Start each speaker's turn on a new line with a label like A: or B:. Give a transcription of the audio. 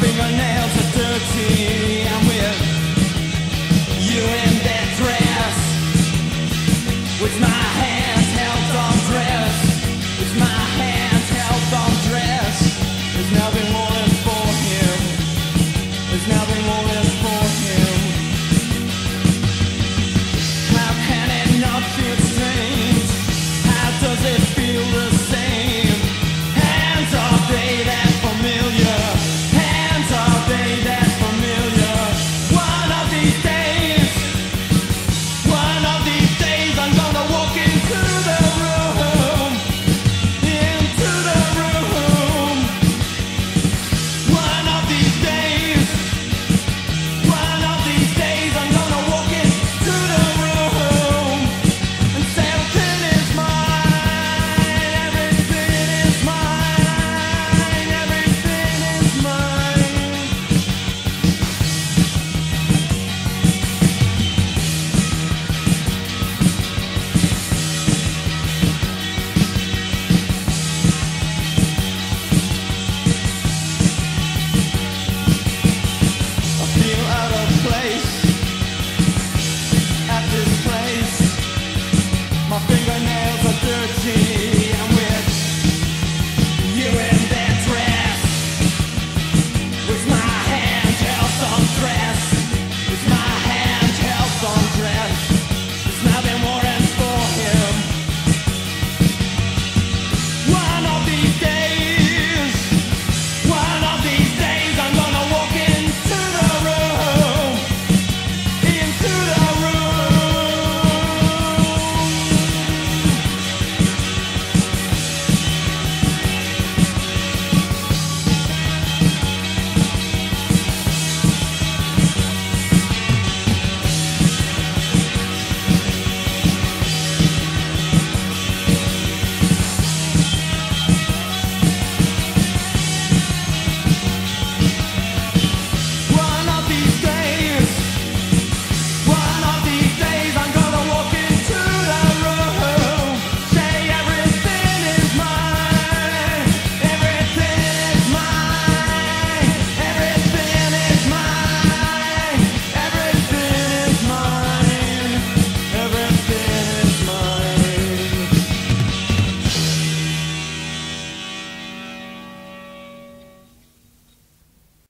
A: fingernails are dirty with you in with my hand hands are dirty.